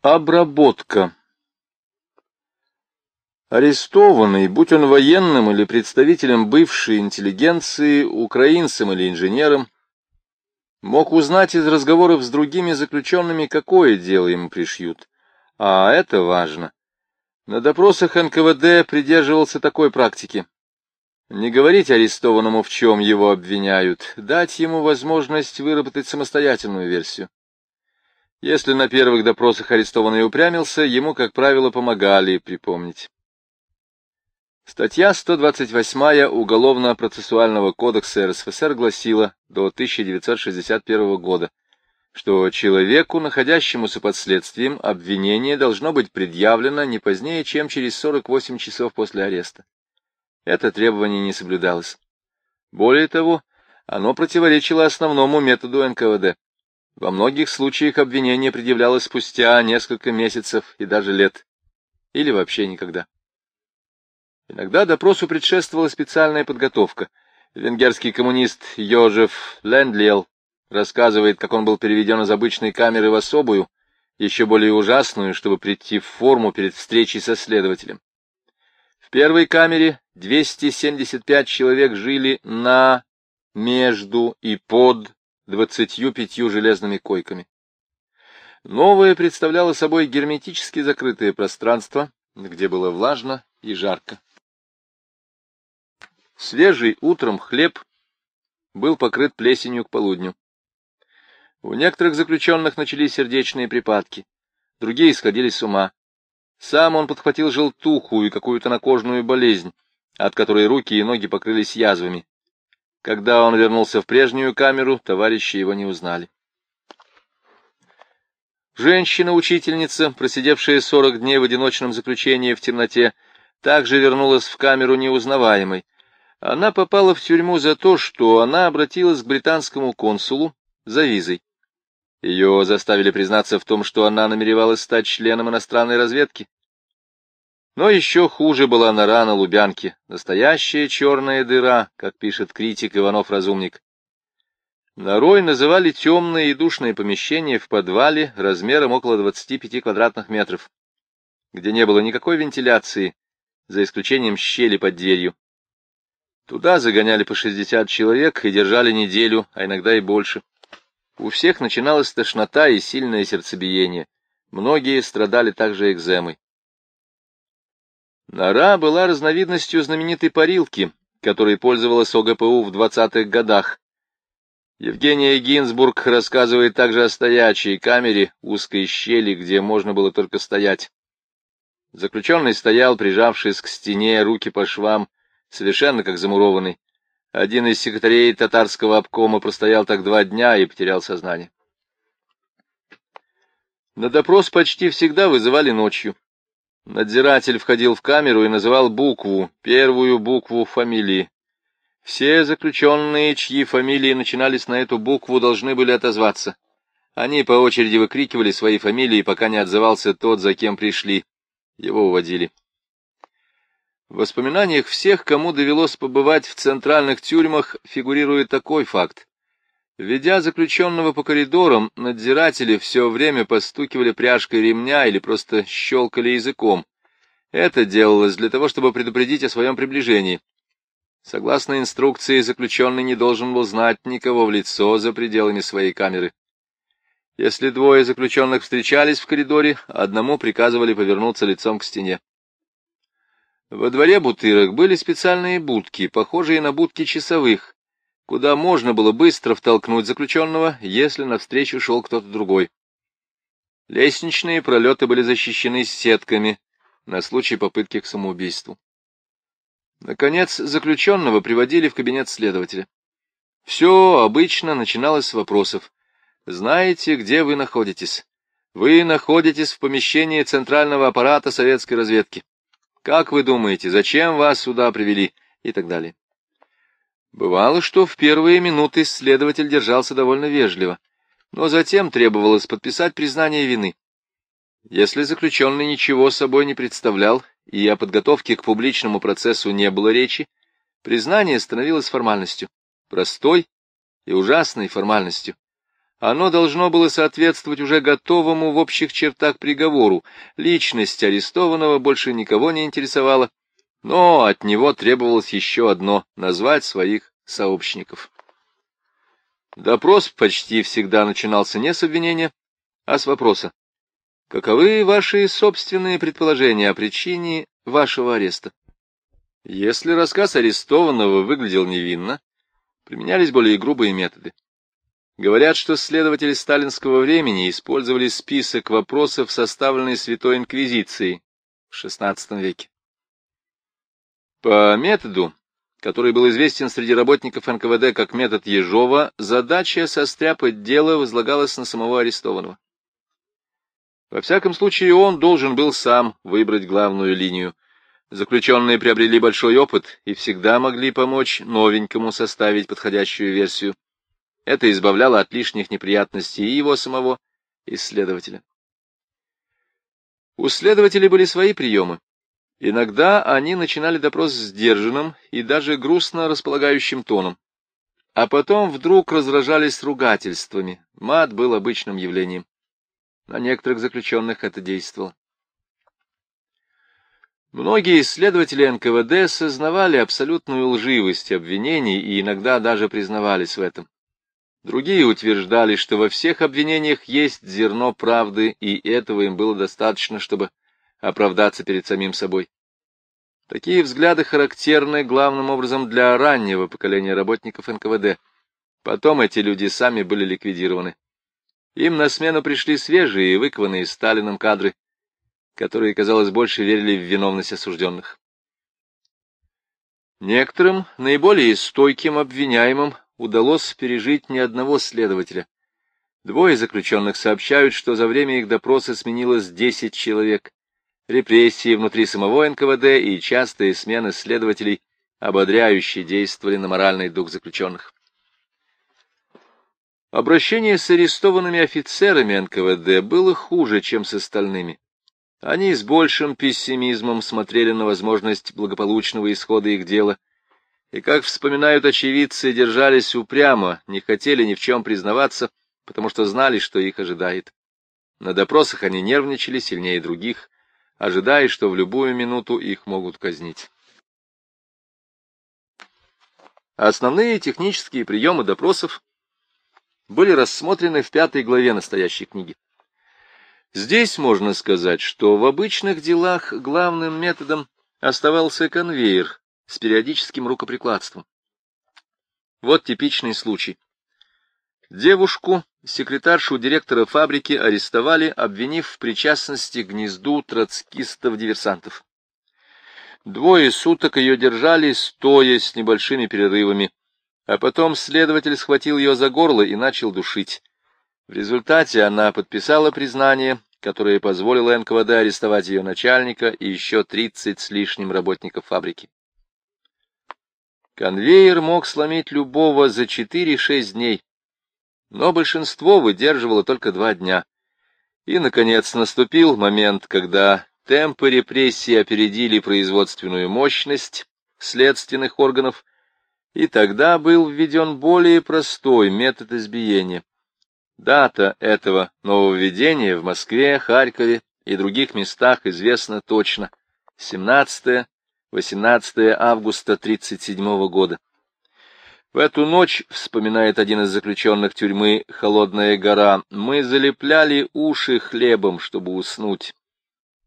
Обработка Арестованный, будь он военным или представителем бывшей интеллигенции, украинцем или инженером, мог узнать из разговоров с другими заключенными, какое дело ему пришьют. А это важно. На допросах НКВД придерживался такой практики. Не говорить арестованному, в чем его обвиняют, дать ему возможность выработать самостоятельную версию. Если на первых допросах арестованный упрямился, ему, как правило, помогали припомнить. Статья 128 Уголовно-процессуального кодекса РСФСР гласила до 1961 года, что человеку, находящемуся под следствием, обвинение должно быть предъявлено не позднее, чем через 48 часов после ареста. Это требование не соблюдалось. Более того, оно противоречило основному методу НКВД. Во многих случаях обвинение предъявлялось спустя несколько месяцев и даже лет, или вообще никогда. Иногда допросу предшествовала специальная подготовка. Венгерский коммунист Йожеф Лендлиел рассказывает, как он был переведен из обычной камеры в особую, еще более ужасную, чтобы прийти в форму перед встречей со следователем. В первой камере 275 человек жили на, между и под 25 железными койками. Новое представляло собой герметически закрытое пространство, где было влажно и жарко. Свежий утром хлеб был покрыт плесенью к полудню. У некоторых заключенных начались сердечные припадки, другие сходили с ума. Сам он подхватил желтуху и какую-то накожную болезнь, от которой руки и ноги покрылись язвами. Когда он вернулся в прежнюю камеру, товарищи его не узнали. Женщина-учительница, просидевшая сорок дней в одиночном заключении в темноте, также вернулась в камеру неузнаваемой. Она попала в тюрьму за то, что она обратилась к британскому консулу за визой. Ее заставили признаться в том, что она намеревалась стать членом иностранной разведки. Но еще хуже была нора на Лубянке, настоящая черная дыра, как пишет критик Иванов-Разумник. Норой называли темное и душное помещение в подвале размером около 25 квадратных метров, где не было никакой вентиляции, за исключением щели под дверью. Туда загоняли по 60 человек и держали неделю, а иногда и больше. У всех начиналась тошнота и сильное сердцебиение. Многие страдали также экземой. Нора была разновидностью знаменитой парилки, которой пользовалась ОГПУ в 20-х годах. Евгения Гинзбург рассказывает также о стоячей камере, узкой щели, где можно было только стоять. Заключенный стоял, прижавшись к стене, руки по швам, совершенно как замурованный. Один из секретарей татарского обкома простоял так два дня и потерял сознание. На допрос почти всегда вызывали ночью. Надзиратель входил в камеру и называл букву, первую букву фамилии. Все заключенные, чьи фамилии начинались на эту букву, должны были отозваться. Они по очереди выкрикивали свои фамилии, пока не отзывался тот, за кем пришли. Его уводили. В воспоминаниях всех, кому довелось побывать в центральных тюрьмах, фигурирует такой факт. Ведя заключенного по коридорам, надзиратели все время постукивали пряжкой ремня или просто щелкали языком. Это делалось для того, чтобы предупредить о своем приближении. Согласно инструкции, заключенный не должен был знать никого в лицо за пределами своей камеры. Если двое заключенных встречались в коридоре, одному приказывали повернуться лицом к стене. Во дворе бутырок были специальные будки, похожие на будки часовых, куда можно было быстро втолкнуть заключенного, если навстречу шел кто-то другой. Лестничные пролеты были защищены сетками на случай попытки к самоубийству. Наконец, заключенного приводили в кабинет следователя. Все обычно начиналось с вопросов. «Знаете, где вы находитесь?» «Вы находитесь в помещении Центрального аппарата советской разведки». Как вы думаете, зачем вас сюда привели? И так далее. Бывало, что в первые минуты следователь держался довольно вежливо, но затем требовалось подписать признание вины. Если заключенный ничего собой не представлял, и о подготовке к публичному процессу не было речи, признание становилось формальностью, простой и ужасной формальностью. Оно должно было соответствовать уже готовому в общих чертах приговору. Личность арестованного больше никого не интересовала, но от него требовалось еще одно — назвать своих сообщников. Допрос почти всегда начинался не с обвинения, а с вопроса. Каковы ваши собственные предположения о причине вашего ареста? Если рассказ арестованного выглядел невинно, применялись более грубые методы. Говорят, что следователи сталинского времени использовали список вопросов, составленный Святой Инквизицией в XVI веке. По методу, который был известен среди работников НКВД как метод Ежова, задача состряпать дело возлагалась на самого арестованного. Во всяком случае, он должен был сам выбрать главную линию. Заключенные приобрели большой опыт и всегда могли помочь новенькому составить подходящую версию. Это избавляло от лишних неприятностей и его самого, исследователя. У следователей были свои приемы. Иногда они начинали допрос сдержанным и даже грустно располагающим тоном, а потом вдруг разражались ругательствами. Мат был обычным явлением. На некоторых заключенных это действовало. Многие исследователи НКВД сознавали абсолютную лживость обвинений и иногда даже признавались в этом. Другие утверждали, что во всех обвинениях есть зерно правды, и этого им было достаточно, чтобы оправдаться перед самим собой. Такие взгляды характерны главным образом для раннего поколения работников НКВД. Потом эти люди сами были ликвидированы. Им на смену пришли свежие и выкованные Сталином кадры, которые, казалось, больше верили в виновность осужденных. Некоторым, наиболее стойким обвиняемым, удалось пережить ни одного следователя. Двое заключенных сообщают, что за время их допроса сменилось 10 человек. Репрессии внутри самого НКВД и частые смены следователей ободряюще действовали на моральный дух заключенных. Обращение с арестованными офицерами НКВД было хуже, чем с остальными. Они с большим пессимизмом смотрели на возможность благополучного исхода их дела, и, как вспоминают очевидцы, держались упрямо, не хотели ни в чем признаваться, потому что знали, что их ожидает. На допросах они нервничали сильнее других, ожидая, что в любую минуту их могут казнить. Основные технические приемы допросов были рассмотрены в пятой главе настоящей книги. Здесь можно сказать, что в обычных делах главным методом оставался конвейер с периодическим рукоприкладством. Вот типичный случай. Девушку, секретаршу директора фабрики, арестовали, обвинив в причастности к гнезду троцкистов-диверсантов. Двое суток ее держали, стоя с небольшими перерывами, а потом следователь схватил ее за горло и начал душить. В результате она подписала признание, которое позволило НКВД арестовать ее начальника и еще тридцать с лишним работников фабрики. Конвейер мог сломить любого за четыре-шесть дней, но большинство выдерживало только два дня. И, наконец, наступил момент, когда темпы репрессий опередили производственную мощность следственных органов, и тогда был введен более простой метод избиения. Дата этого нововведения в Москве, Харькове и других местах известна точно — 17-18 августа 1937 года. В эту ночь, вспоминает один из заключенных тюрьмы «Холодная гора», мы залепляли уши хлебом, чтобы уснуть.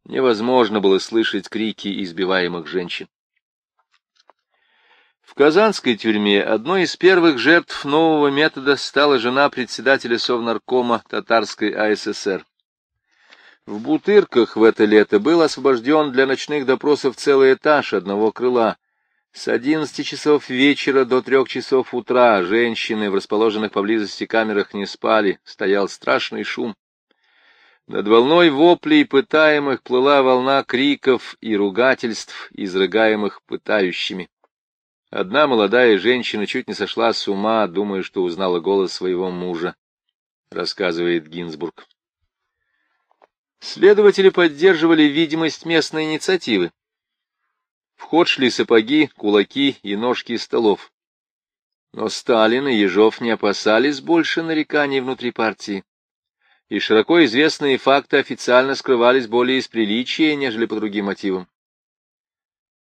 Невозможно было слышать крики избиваемых женщин. В Казанской тюрьме одной из первых жертв нового метода стала жена председателя Совнаркома Татарской АССР. В Бутырках в это лето был освобожден для ночных допросов целый этаж одного крыла, с одиннадцати часов вечера до трех часов утра женщины в расположенных поблизости камерах не спали, стоял страшный шум. Над волной воплей пытаемых плыла волна криков и ругательств, изрыгаемых пытающими. Одна молодая женщина чуть не сошла с ума, думая, что узнала голос своего мужа, рассказывает Гинзбург. Следователи поддерживали видимость местной инициативы. В ход шли сапоги, кулаки и ножки столов. Но Сталин и Ежов не опасались больше нареканий внутри партии, и широко известные факты официально скрывались более из приличия, нежели по другим мотивам.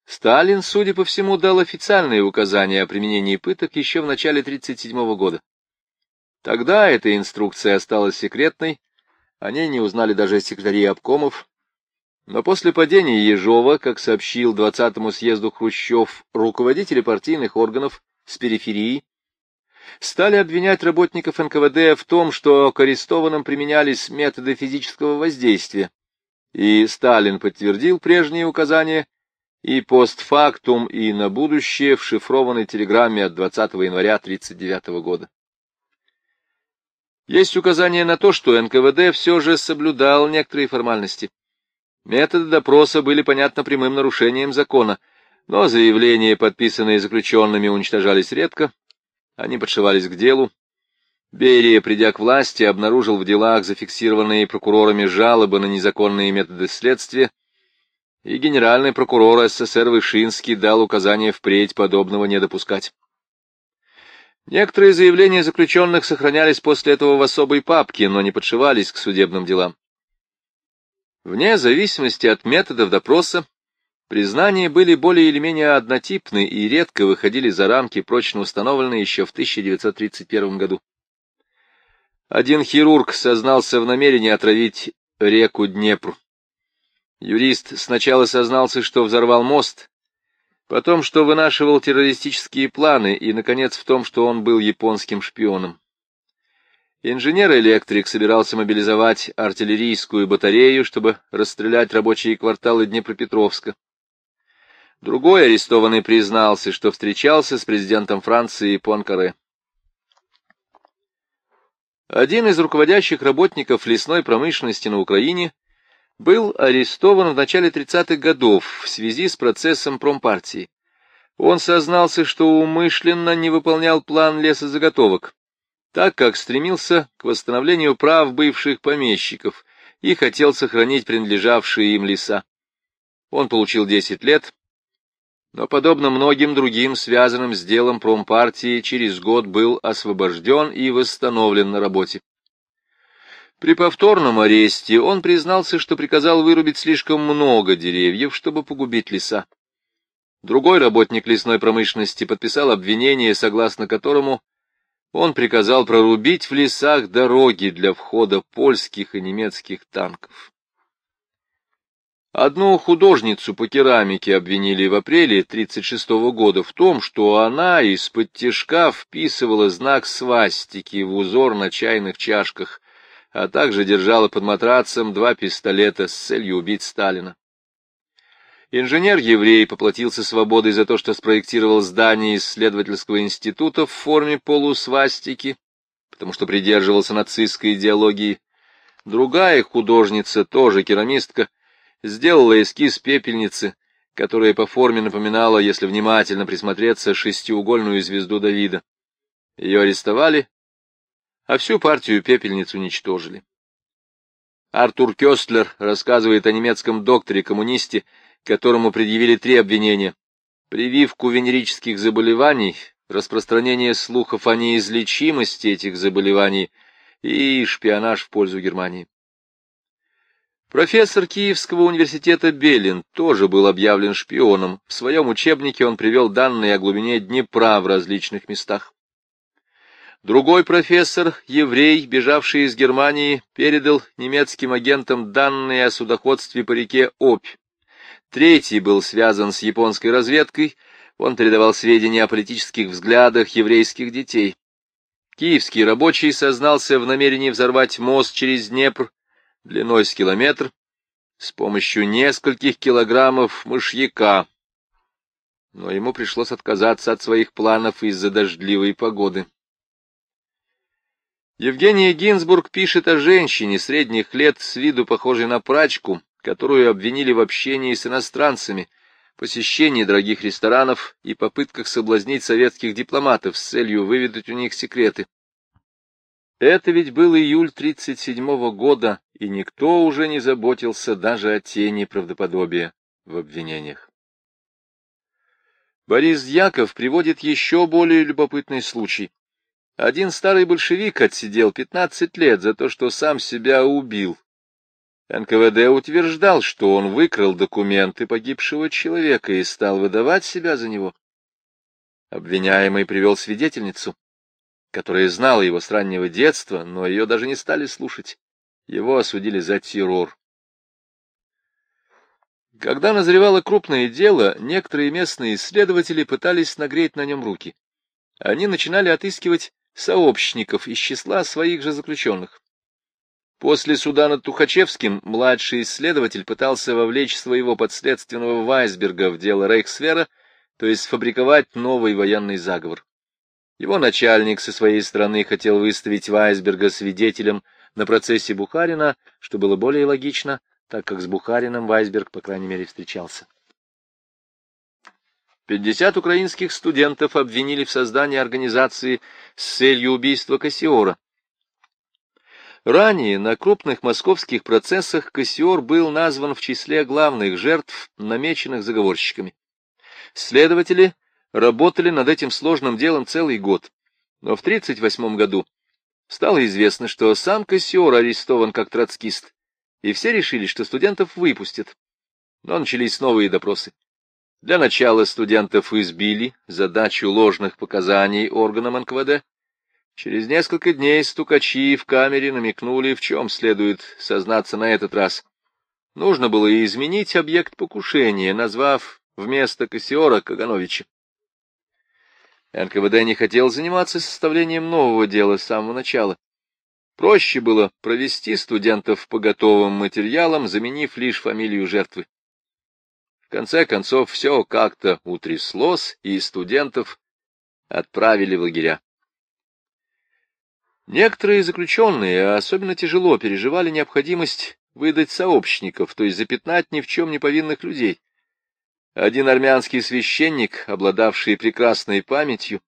Сталин, судя по всему, дал официальные указания о применении пыток еще в начале 1937 года. Тогда эта инструкция осталась секретной, о ней не узнали даже секретари обкомов, но после падения Ежова, как сообщил 20-му съезду Хрущев, руководители партийных органов с периферии стали обвинять работников НКВД в том, что к арестованным применялись методы физического воздействия, и Сталин подтвердил прежние указания и постфактум, и на будущее в шифрованной телеграмме от 20 января 1939 года. Есть указание на то, что НКВД все же соблюдал некоторые формальности. Методы допроса были, понятно, прямым нарушением закона, но заявления, подписанные заключенными, уничтожались редко, они подшивались к делу. Берия, придя к власти, обнаружил в делах, зафиксированные прокурорами жалобы на незаконные методы следствия, и генеральный прокурор СССР Вышинский дал указание впредь подобного не допускать. Некоторые заявления заключенных сохранялись после этого в особой папке, но не подшивались к судебным делам. Вне зависимости от методов допроса, признания были более или менее однотипны и редко выходили за рамки, прочно установленные еще в 1931 году. Один хирург сознался в намерении отравить реку Днепр. Юрист сначала сознался, что взорвал мост, потом, что вынашивал террористические планы, и, наконец, в том, что он был японским шпионом. Инженер-электрик собирался мобилизовать артиллерийскую батарею, чтобы расстрелять рабочие кварталы Днепропетровска. Другой арестованный признался, что встречался с президентом Франции Понкаре. Один из руководящих работников лесной промышленности на Украине был арестован в начале 30-х годов в связи с процессом промпартии. Он сознался, что умышленно не выполнял план лесозаготовок так как стремился к восстановлению прав бывших помещиков и хотел сохранить принадлежавшие им леса. Он получил 10 лет, но, подобно многим другим связанным с делом промпартии, через год был освобожден и восстановлен на работе. При повторном аресте он признался, что приказал вырубить слишком много деревьев, чтобы погубить леса. Другой работник лесной промышленности подписал обвинение, согласно которому он приказал прорубить в лесах дороги для входа польских и немецких танков. Одну художницу по керамике обвинили в апреле 1936 года в том, что она из-под тяжка вписывала знак свастики в узор на чайных чашках, а также держала под матрацем два пистолета с целью убить Сталина. Инженер-еврей поплатился свободой за то, что спроектировал здание исследовательского института в форме полусвастики, потому что придерживался нацистской идеологии. Другая художница, тоже керамистка, сделала эскиз пепельницы, которая по форме напоминала, если внимательно присмотреться, шестиугольную звезду Давида. Ее арестовали, а всю партию пепельниц уничтожили. Артур Кёстлер рассказывает о немецком докторе-коммунисте, которому предъявили три обвинения. Прививку венерических заболеваний, распространение слухов о неизлечимости этих заболеваний и шпионаж в пользу Германии. Профессор Киевского университета Белин тоже был объявлен шпионом. В своем учебнике он привел данные о глубине Днепра в различных местах. Другой профессор, еврей, бежавший из Германии, передал немецким агентам данные о судоходстве по реке Обь. Третий был связан с японской разведкой, он передавал сведения о политических взглядах еврейских детей. Киевский рабочий сознался в намерении взорвать мост через Днепр длиной с километр с помощью нескольких килограммов мышьяка, но ему пришлось отказаться от своих планов из-за дождливой погоды. Евгения Гинзбург пишет о женщине средних лет с виду похожей на прачку, которую обвинили в общении с иностранцами, посещении дорогих ресторанов и попытках соблазнить советских дипломатов с целью выведать у них секреты. Это ведь был июль 37-го года, и никто уже не заботился даже о тени правдоподобия в обвинениях. Борис Дьяков приводит еще более любопытный случай. Один старый большевик отсидел 15 лет за то, что сам себя убил. НКВД утверждал, что он выкрал документы погибшего человека и стал выдавать себя за него. Обвиняемый привел свидетельницу, которая знала его с раннего детства, но ее даже не стали слушать. Его осудили за террор. Когда назревало крупное дело, некоторые местные исследователи пытались нагреть на нем руки. Они начинали отыскивать сообщников из числа своих же заключенных. После суда над Тухачевским младший исследователь пытался вовлечь своего подследственного Вайсберга в дело Рейхсвера, то есть сфабриковать новый военный заговор. Его начальник со своей стороны хотел выставить Вайсберга свидетелем на процессе Бухарина, что было более логично, так как с Бухарином Вайсберг, по крайней мере, встречался. 50 украинских студентов обвинили в создании организации с целью убийства Кассиора. Ранее на крупных московских процессах Кассиор был назван в числе главных жертв, намеченных заговорщиками. Следователи работали над этим сложным делом целый год, но в 1938 году стало известно, что сам Кассиор арестован как троцкист, и все решили, что студентов выпустят. Но начались новые допросы. Для начала студентов избили задачу ложных показаний органам НКВД. Через несколько дней стукачи в камере намекнули, в чем следует сознаться на этот раз. Нужно было изменить объект покушения, назвав вместо Кассиора Кагановича. НКВД не хотел заниматься составлением нового дела с самого начала. Проще было провести студентов по готовым материалам, заменив лишь фамилию жертвы конце концов, все как-то утряслось, и студентов отправили в лагеря. Некоторые заключенные особенно тяжело переживали необходимость выдать сообщников, то есть запятнать ни в чем не повинных людей. Один армянский священник, обладавший прекрасной памятью,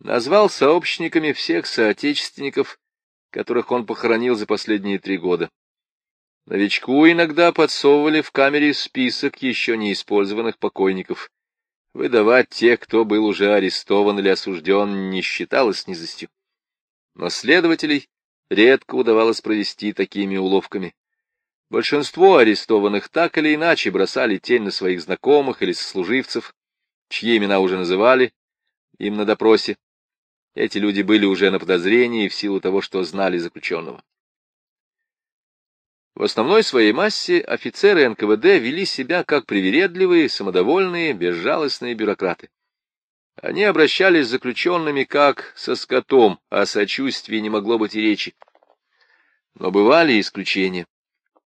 назвал сообщниками всех соотечественников, которых он похоронил за последние три года. Новичку иногда подсовывали в камере список еще не использованных покойников. Выдавать тех, кто был уже арестован или осужден, не считалось низостью. Но следователей редко удавалось провести такими уловками. Большинство арестованных так или иначе бросали тень на своих знакомых или сослуживцев, чьи имена уже называли им на допросе. Эти люди были уже на подозрении в силу того, что знали заключенного. В основной своей массе офицеры НКВД вели себя как привередливые, самодовольные, безжалостные бюрократы. Они обращались с заключенными как со скотом, о сочувствии не могло быть и речи. Но бывали исключения,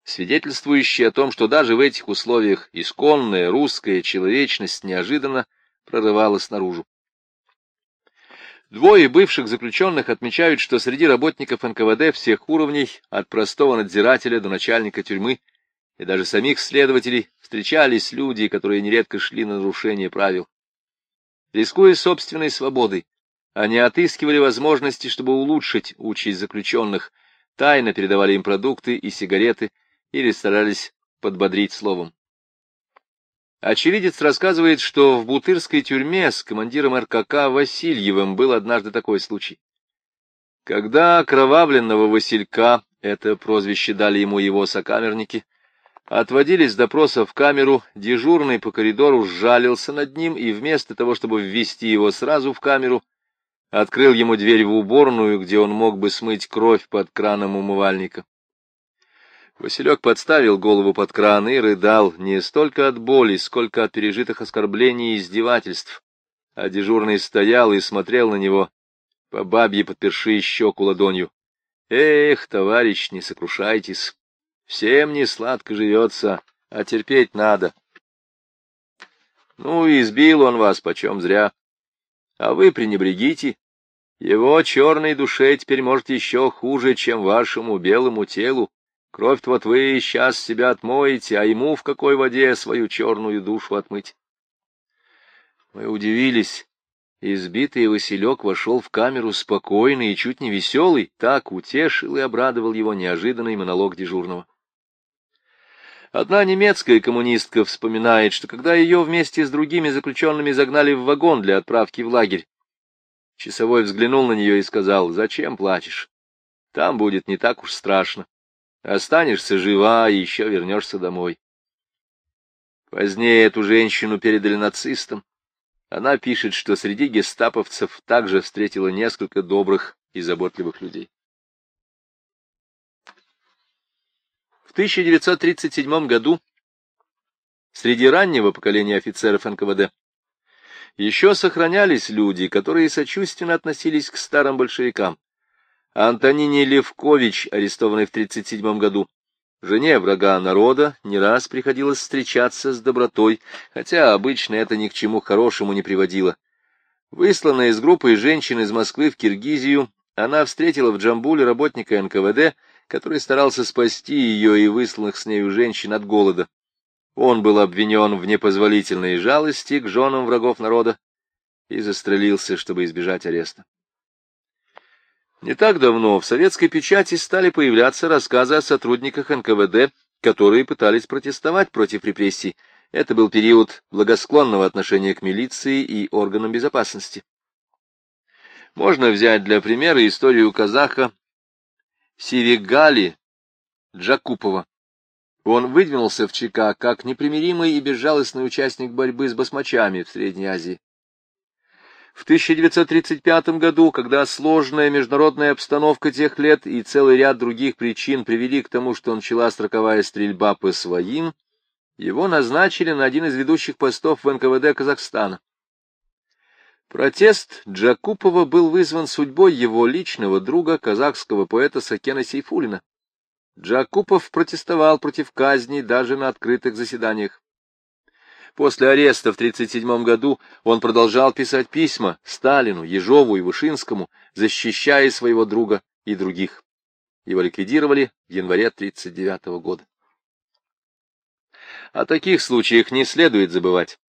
свидетельствующие о том, что даже в этих условиях исконная русская человечность неожиданно прорывалась наружу. Двое бывших заключенных отмечают, что среди работников НКВД всех уровней, от простого надзирателя до начальника тюрьмы, и даже самих следователей, встречались люди, которые нередко шли на нарушение правил. Рискуя собственной свободой, они отыскивали возможности, чтобы улучшить участь заключенных, тайно передавали им продукты и сигареты или старались подбодрить словом. Очевидец рассказывает, что в Бутырской тюрьме с командиром РКК Васильевым был однажды такой случай. Когда окровавленного Василька, это прозвище дали ему его сокамерники, отводили с допроса в камеру, дежурный по коридору сжалился над ним и вместо того, чтобы ввести его сразу в камеру, открыл ему дверь в уборную, где он мог бы смыть кровь под краном умывальника. Василек подставил голову под кран и рыдал не столько от боли, сколько от пережитых оскорблений и издевательств. А дежурный стоял и смотрел на него, по бабье подперши щеку ладонью. Эх, товарищ, не сокрушайтесь. Всем не сладко живется, а терпеть надо. Ну, избил он вас почем зря. А вы пренебрегите. Его черной душе теперь может еще хуже, чем вашему белому телу. Кровь-то вот вы сейчас себя отмоете, а ему в какой воде свою черную душу отмыть? Мы удивились. Избитый Василек вошел в камеру спокойный и чуть не веселый, так утешил и обрадовал его неожиданный монолог дежурного. Одна немецкая коммунистка вспоминает, что когда ее вместе с другими заключенными загнали в вагон для отправки в лагерь, часовой взглянул на нее и сказал, «Зачем плачешь? Там будет не так уж страшно. Останешься жива и еще вернешься домой». Позднее эту женщину передали нацистам. Она пишет, что среди гестаповцев также встретила несколько добрых и заботливых людей. 1937 году среди раннего поколения офицеров НКВД еще сохранялись люди, которые сочувственно относились к старым большевикам. Антонине Левкович, арестованный в 1937 году, жене врага народа, не раз приходилось встречаться с добротой, хотя обычно это ни к чему хорошему не приводило. Высланная из группы женщин из Москвы в Киргизию, она встретила в Джамбуле работника НКВД, который старался спасти ее и высланных с нею женщин от голода. Он был обвинен в непозволительной жалости к женам врагов народа и застрелился, чтобы избежать ареста. Не так давно в советской печати стали появляться рассказы о сотрудниках НКВД, которые пытались протестовать против репрессий. Это был период благосклонного отношения к милиции и органам безопасности. Можно взять для примера историю казаха Сивигали Джакупова. Он выдвинулся в ЧК как непримиримый и безжалостный участник борьбы с басмачами в Средней Азии. В 1935 году, когда сложная международная обстановка тех лет и целый ряд других причин привели к тому, что начала строковая стрельба по своим, его назначили на один из ведущих постов в НКВД Казахстана. Протест Джакупова был вызван судьбой его личного друга, казахского поэта Сакена Сейфулина. Джакупов протестовал против казни даже на открытых заседаниях. После ареста в 1937 году он продолжал писать письма Сталину, Ежову и Вышинскому, защищая своего друга и других. Его ликвидировали в январе 1939 года. О таких случаях не следует забывать,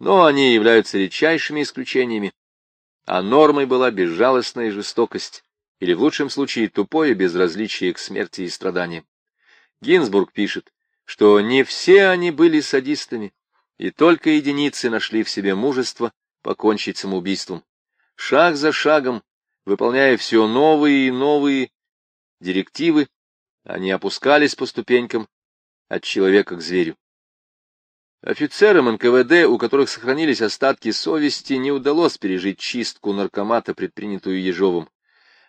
но они являются редчайшими исключениями, а нормой была безжалостная жестокость, или в лучшем случае тупое безразличие к смерти и страданиям. Гинзбург пишет, что не все они были садистами, и только единицы нашли в себе мужество покончить самоубийством. Шаг за шагом, выполняя все новые и новые директивы, они опускались по ступенькам от человека к зверю. Офицерам НКВД, у которых сохранились остатки совести, не удалось пережить чистку наркомата, предпринятую Ежовым.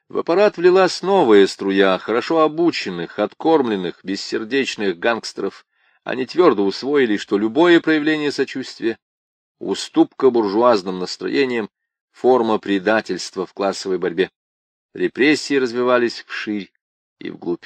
В аппарат влилась новая струя хорошо обученных, откормленных, бессердечных гангстеров, они твердо усвоили, что любое проявление сочувствия, уступка буржуазным настроениям, форма предательства в классовой борьбе. Репрессии развивались вширь и вглубь.